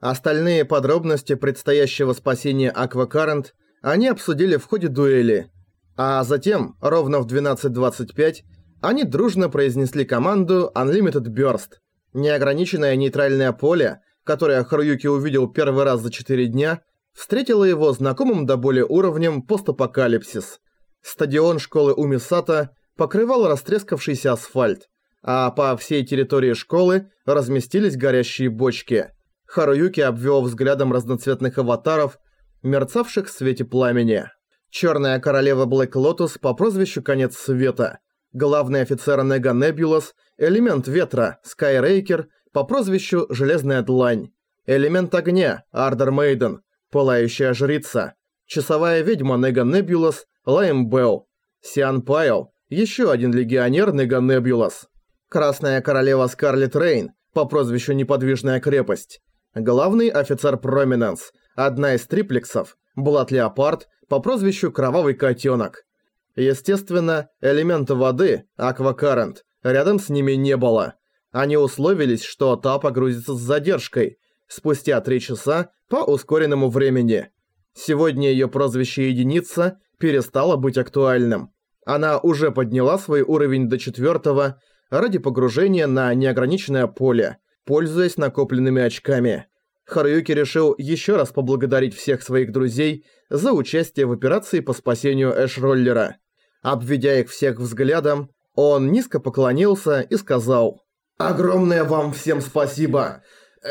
Остальные подробности предстоящего спасения Аквакарент они обсудили в ходе дуэли. А затем, ровно в 12.25, они дружно произнесли команду Unlimited Burst. Неограниченное нейтральное поле, которое Харуюки увидел первый раз за 4 дня, встретило его знакомым до боли уровнем постапокалипсис. Стадион школы Умисата покрывал растрескавшийся асфальт, а по всей территории школы разместились горящие бочки – Харуюки обвел взглядом разноцветных аватаров, мерцавших в свете пламени. Черная королева Блэк Лотус по прозвищу Конец Света, главный офицер Нега Небулас, элемент ветра Скайрейкер по прозвищу Железная Длань, элемент огня Ардер Мейден, пылающая жрица, часовая ведьма Нега Небулас Лайм Белл, Сиан Пайл, еще один легионер Нега Небулас, красная королева Скарлет Рейн по прозвищу Неподвижная крепость, главный офицер Проминенс, одна из триплексов, Блат Леопард по прозвищу Кровавый Котенок. Естественно, элемента воды, Аквакарент, рядом с ними не было. Они условились, что та погрузится с задержкой, спустя три часа по ускоренному времени. Сегодня ее прозвище «Единица» перестало быть актуальным. Она уже подняла свой уровень до четвертого ради погружения на неограниченное поле – пользуясь накопленными очками. Харуюки решил еще раз поблагодарить всех своих друзей за участие в операции по спасению Эш-роллера. Обведя их всех взглядом, он низко поклонился и сказал «Огромное вам всем спасибо!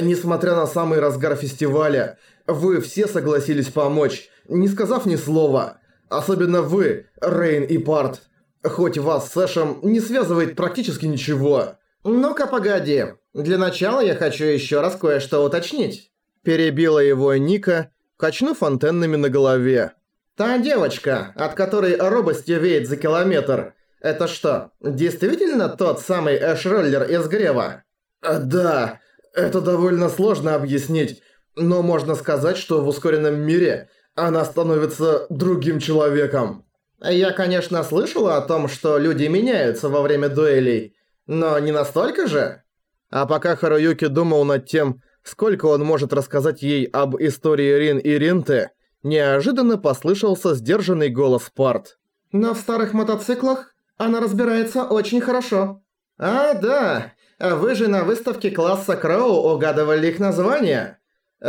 Несмотря на самый разгар фестиваля, вы все согласились помочь, не сказав ни слова. Особенно вы, Рейн и Парт. Хоть вас с Эшем не связывает практически ничего». «Ну-ка, погоди. Для начала я хочу еще раз кое-что уточнить». Перебила его Ника, качнув антеннами на голове. «Та девочка, от которой робостью веет за километр, это что, действительно тот самый Эш-роллер из Грева?» «Э, «Да, это довольно сложно объяснить, но можно сказать, что в ускоренном мире она становится другим человеком». «Я, конечно, слышала о том, что люди меняются во время дуэлей, но не настолько же? А пока Харуюки думал над тем, сколько он может рассказать ей об истории Рин и Ринте, неожиданно послышался сдержанный голос Парт. «Но в старых мотоциклах она разбирается очень хорошо». «А, да, вы же на выставке класса Кроу угадывали их название.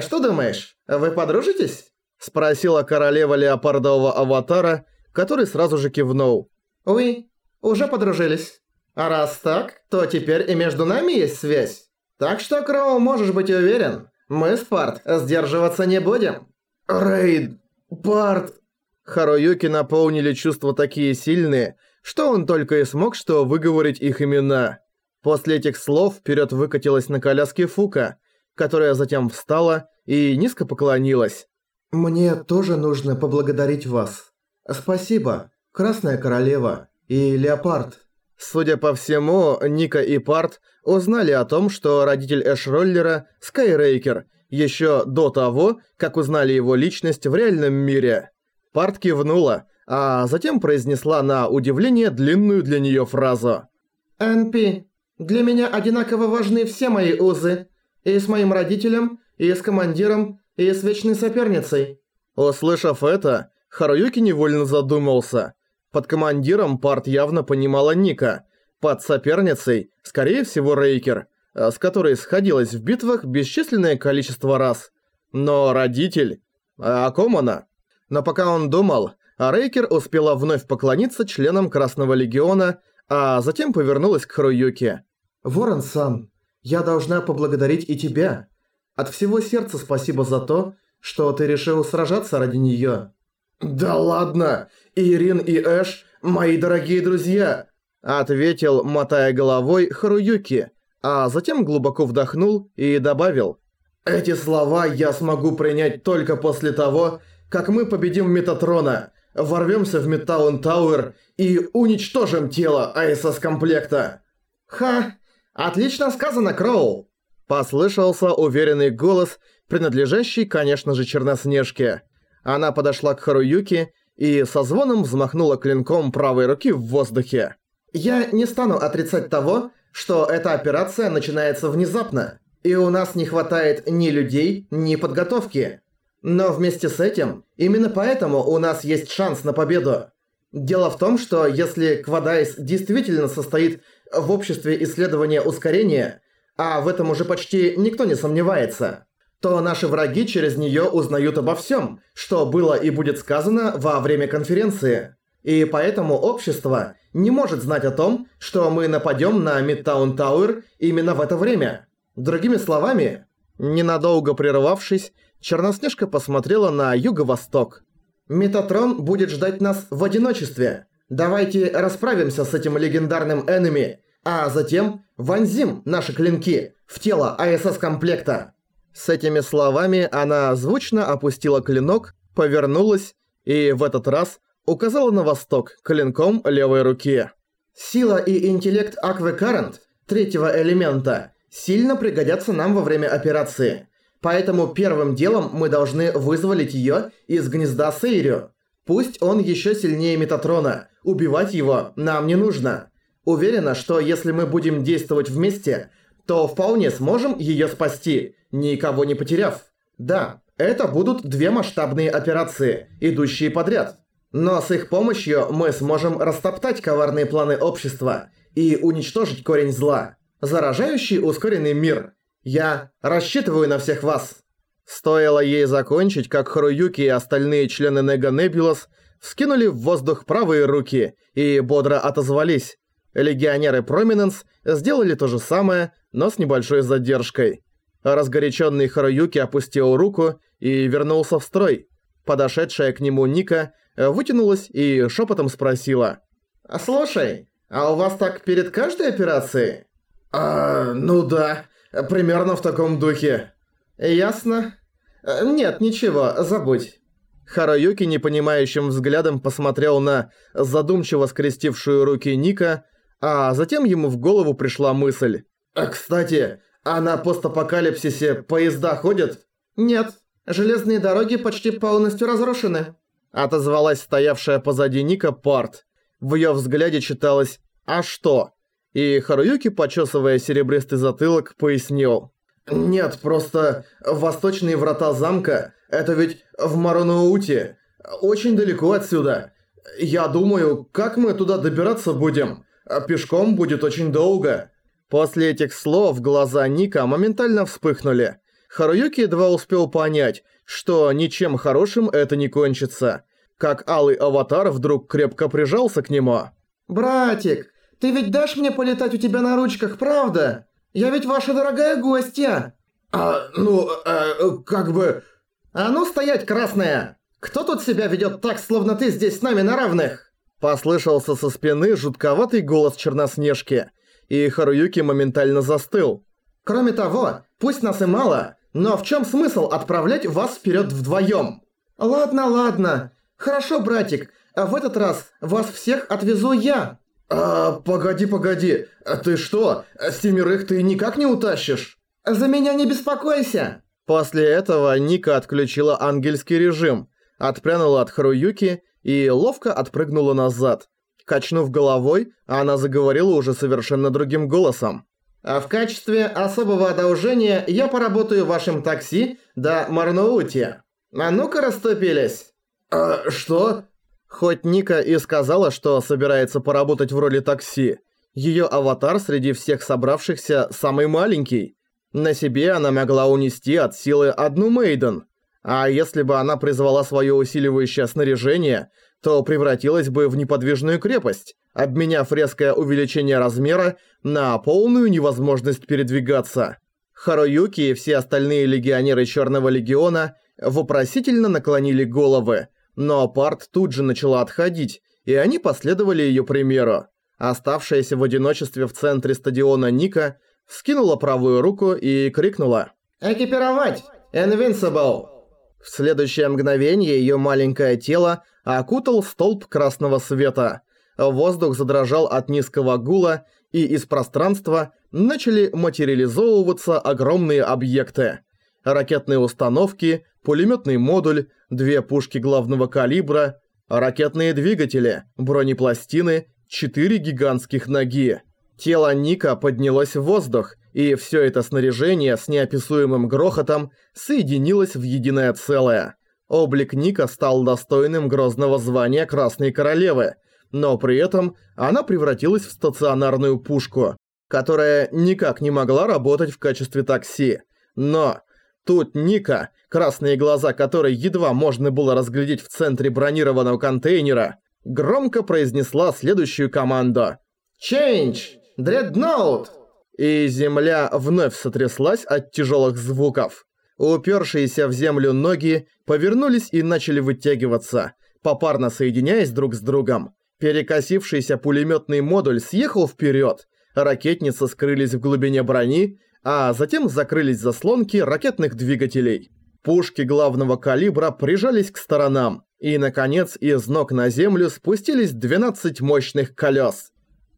Что думаешь, вы подружитесь?» Спросила королева леопардового аватара, который сразу же кивнул. «Уи, уже подружились». А раз так, то теперь и между нами есть связь. Так что, Кроу, можешь быть уверен, мы с Парт сдерживаться не будем. Рейд, Парт... Харуюки наполнили чувства такие сильные, что он только и смог что выговорить их имена. После этих слов вперед выкатилась на коляске Фука, которая затем встала и низко поклонилась. «Мне тоже нужно поблагодарить вас. Спасибо, Красная Королева и Леопард». Судя по всему, Ника и Парт узнали о том, что родитель Эш-роллера – Скайрейкер, еще до того, как узнали его личность в реальном мире. Парт кивнула, а затем произнесла на удивление длинную для нее фразу. «НП, для меня одинаково важны все мои узы. И с моим родителем, и с командиром, и с вечной соперницей». Услышав это, Харуюки невольно задумался – под командиром парт явно понимала Ника. Под соперницей, скорее всего, Рейкер, а с которой сходилась в битвах бесчисленное количество раз. Но родитель... А о ком она? Но пока он думал, Рейкер успела вновь поклониться членам Красного Легиона, а затем повернулась к Харуюке. «Ворон-сан, я должна поблагодарить и тебя. От всего сердца спасибо за то, что ты решил сражаться ради неё». «Да ладно! Ирин и Эш – мои дорогие друзья!» Ответил, мотая головой, Харуюки, а затем глубоко вдохнул и добавил. «Эти слова я смогу принять только после того, как мы победим Метатрона, ворвемся в Металлен Тауэр и уничтожим тело АСС-комплекта!» «Ха! Отлично сказано, Кроу!» Послышался уверенный голос, принадлежащий, конечно же, Черноснежке. Она подошла к Харуюке и со звоном взмахнула клинком правой руки в воздухе. «Я не стану отрицать того, что эта операция начинается внезапно. И у нас не хватает ни людей, ни подготовки. Но вместе с этим, именно поэтому у нас есть шанс на победу. Дело в том, что если Квадайс действительно состоит в обществе исследования ускорения, а в этом уже почти никто не сомневается, то наши враги через неё узнают обо всём, что было и будет сказано во время конференции. И поэтому общество не может знать о том, что мы нападём на Мидтаун Тауэр именно в это время. Другими словами, ненадолго прервавшись, Черноснежка посмотрела на юго-восток. Метатрон будет ждать нас в одиночестве. Давайте расправимся с этим легендарным энеми, а затем вонзим наши клинки в тело АСС-комплекта. С этими словами она звучно опустила клинок, повернулась и в этот раз указала на восток клинком левой руки. Сила и интеллект Аквы Карент, третьего элемента, сильно пригодятся нам во время операции. Поэтому первым делом мы должны вызволить её из гнезда Сейрю. Пусть он ещё сильнее Метатрона, убивать его нам не нужно. Уверена, что если мы будем действовать вместе, то вполне сможем её спасти, никого не потеряв. Да, это будут две масштабные операции, идущие подряд. Но с их помощью мы сможем растоптать коварные планы общества и уничтожить корень зла, заражающий ускоренный мир – я рассчитываю на всех вас!» Стоило ей закончить, как Харуюки и остальные члены Нега Небулас вскинули в воздух правые руки и бодро отозвались. Легионеры Проминенс сделали то же самое, но с небольшой задержкой. Разгоряченный Харуюки опустил руку и вернулся в строй. Подошедшая к нему Ника вытянулась и шепотом спросила. «Слушай, а у вас так перед каждой операцией?» «А, ну да. Примерно в таком духе. Ясно? Нет, ничего, забудь. Хараюки непонимающим взглядом посмотрел на задумчиво скрестившую руки Ника, а затем ему в голову пришла мысль. «Кстати, а на постапокалипсисе поезда ходят?» «Нет, железные дороги почти полностью разрушены», отозвалась стоявшая позади Ника Парт. В её взгляде читалось «А что?». И Харуюки, почесывая серебристый затылок, пояснил. «Нет, просто восточные врата замка – это ведь в Маронууте, очень далеко отсюда. Я думаю, как мы туда добираться будем? Пешком будет очень долго». После этих слов глаза Ника моментально вспыхнули. Харуюки едва успел понять, что ничем хорошим это не кончится. Как алый аватар вдруг крепко прижался к нему. «Братик, ты ведь дашь мне полетать у тебя на ручках, правда? Я ведь ваша дорогая гостья!» «А, ну, э, как бы...» «А ну стоять, красная! Кто тут себя ведет так, словно ты здесь с нами на равных?» Послышался со спины жутковатый голос Черноснежки, и Харуюки моментально застыл. «Кроме того, пусть нас и мало, но в чем смысл отправлять вас вперед вдвоем? «Ладно, ладно. Хорошо, братик, а в этот раз вас всех отвезу я!» «А, погоди, погоди, а ты что, семерых ты никак не утащишь?» «За меня не беспокойся!» После этого Ника отключила ангельский режим, отпрянула от Харуюки и ловко отпрыгнула назад. Качнув головой, она заговорила уже совершенно другим голосом. «А в качестве особого одолжения я поработаю в вашем такси до Марноути. А ну-ка расступились!» «А, что?» Хоть Ника и сказала, что собирается поработать в роли такси, её аватар среди всех собравшихся самый маленький. На себе она могла унести от силы одну Мейден. А если бы она призвала своё усиливающее снаряжение, то превратилась бы в неподвижную крепость, обменяв резкое увеличение размера на полную невозможность передвигаться. Харуюки и все остальные легионеры Чёрного Легиона вопросительно наклонили головы, но Парт тут же начала отходить, и они последовали её примеру. Оставшаяся в одиночестве в центре стадиона Ника вскинула правую руку и крикнула «Экипировать! Invincible!» В следующее мгновение её маленькое тело окутал столб красного света. Воздух задрожал от низкого гула, и из пространства начали материализовываться огромные объекты. Ракетные установки, пулеметный модуль, две пушки главного калибра, ракетные двигатели, бронепластины, четыре гигантских ноги. Тело Ника поднялось в воздух и все это снаряжение с неописуемым грохотом соединилось в единое целое. Облик Ника стал достойным грозного звания Красной Королевы, но при этом она превратилась в стационарную пушку, которая никак не могла работать в качестве такси. Но тут Ника, красные глаза которой едва можно было разглядеть в центре бронированного контейнера, громко произнесла следующую команду. «Change! Dreadnought!» И земля вновь сотряслась от тяжелых звуков. Упершиеся в землю ноги повернулись и начали вытягиваться, попарно соединяясь друг с другом. Перекосившийся пулеметный модуль съехал вперед, ракетницы скрылись в глубине брони, а затем закрылись заслонки ракетных двигателей. Пушки главного калибра прижались к сторонам, и, наконец, из ног на землю спустились 12 мощных колес.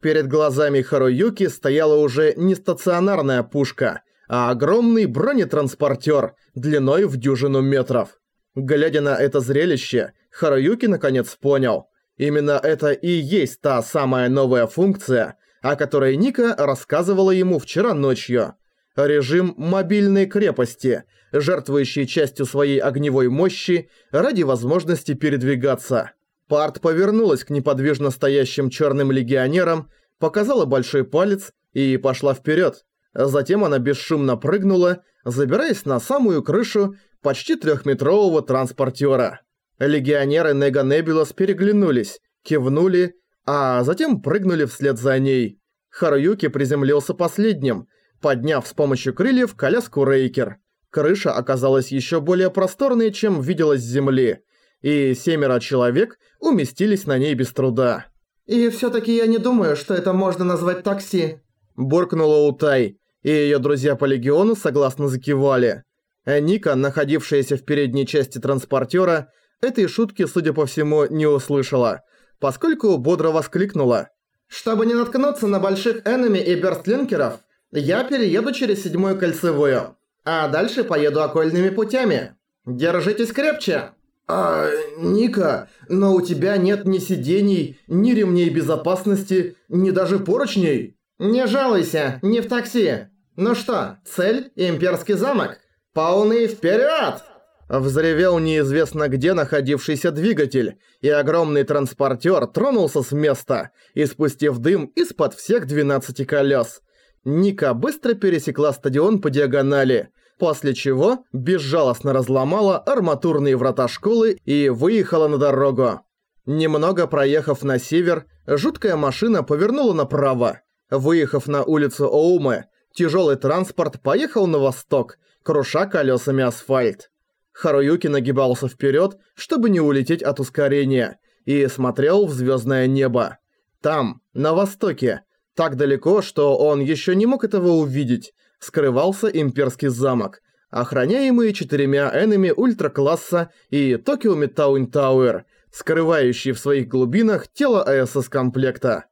Перед глазами Харуюки стояла уже не стационарная пушка, а огромный бронетранспортер длиной в дюжину метров. Глядя на это зрелище, Харуюки наконец понял. Именно это и есть та самая новая функция, о которой Ника рассказывала ему вчера ночью. Режим мобильной крепости, жертвующий частью своей огневой мощи ради возможности передвигаться. Парт повернулась к неподвижно стоящим черным легионерам, показала большой палец и пошла вперед. Затем она бесшумно прыгнула, забираясь на самую крышу почти трехметрового транспортера. Легионеры Нега Небулас переглянулись, кивнули, а затем прыгнули вслед за ней. Харуюки приземлился последним, подняв с помощью крыльев коляску Рейкер. Крыша оказалась еще более просторной, чем виделась с земли, и семеро человек уместились на ней без труда. «И всё-таки я не думаю, что это можно назвать такси», – буркнула Утай, и её друзья по Легиону согласно закивали. Ника, находившаяся в передней части транспортера, этой шутки, судя по всему, не услышала, поскольку бодро воскликнула. «Чтобы не наткнуться на больших энеми и бёрстлинкеров, я перееду через седьмую кольцевую, а дальше поеду окольными путями. Держитесь крепче!» «А, Ника, но у тебя нет ни сидений, ни ремней безопасности, ни даже поручней!» «Не жалуйся, не в такси. Ну что, цель – имперский замок. Полный вперед! Взревел неизвестно где находившийся двигатель, и огромный транспортер тронулся с места, испустив дым из-под всех 12 колес. Ника быстро пересекла стадион по диагонали – после чего безжалостно разломала арматурные врата школы и выехала на дорогу. Немного проехав на север, жуткая машина повернула направо. Выехав на улицу Оумы, тяжелый транспорт поехал на восток, круша колесами асфальт. Харуюки нагибался вперед, чтобы не улететь от ускорения, и смотрел в звездное небо. Там, на востоке, так далеко, что он еще не мог этого увидеть, скрывался имперский замок, охраняемый четырьмя энами ультракласса и Токио Метауин Тауэр, скрывающий в своих глубинах тело АСС-комплекта.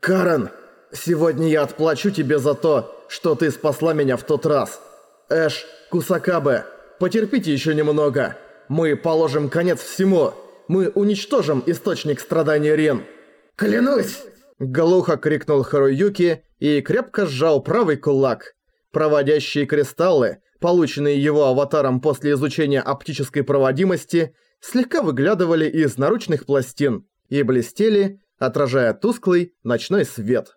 «Карен, сегодня я отплачу тебе за то, что ты спасла меня в тот раз. Эш, Кусакабе, потерпите еще немного. Мы положим конец всему. Мы уничтожим источник страданий Рен». «Клянусь!» Глухо крикнул Харуюки и крепко сжал правый кулак. Проводящие кристаллы, полученные его аватаром после изучения оптической проводимости, слегка выглядывали из наручных пластин и блестели, отражая тусклый ночной свет.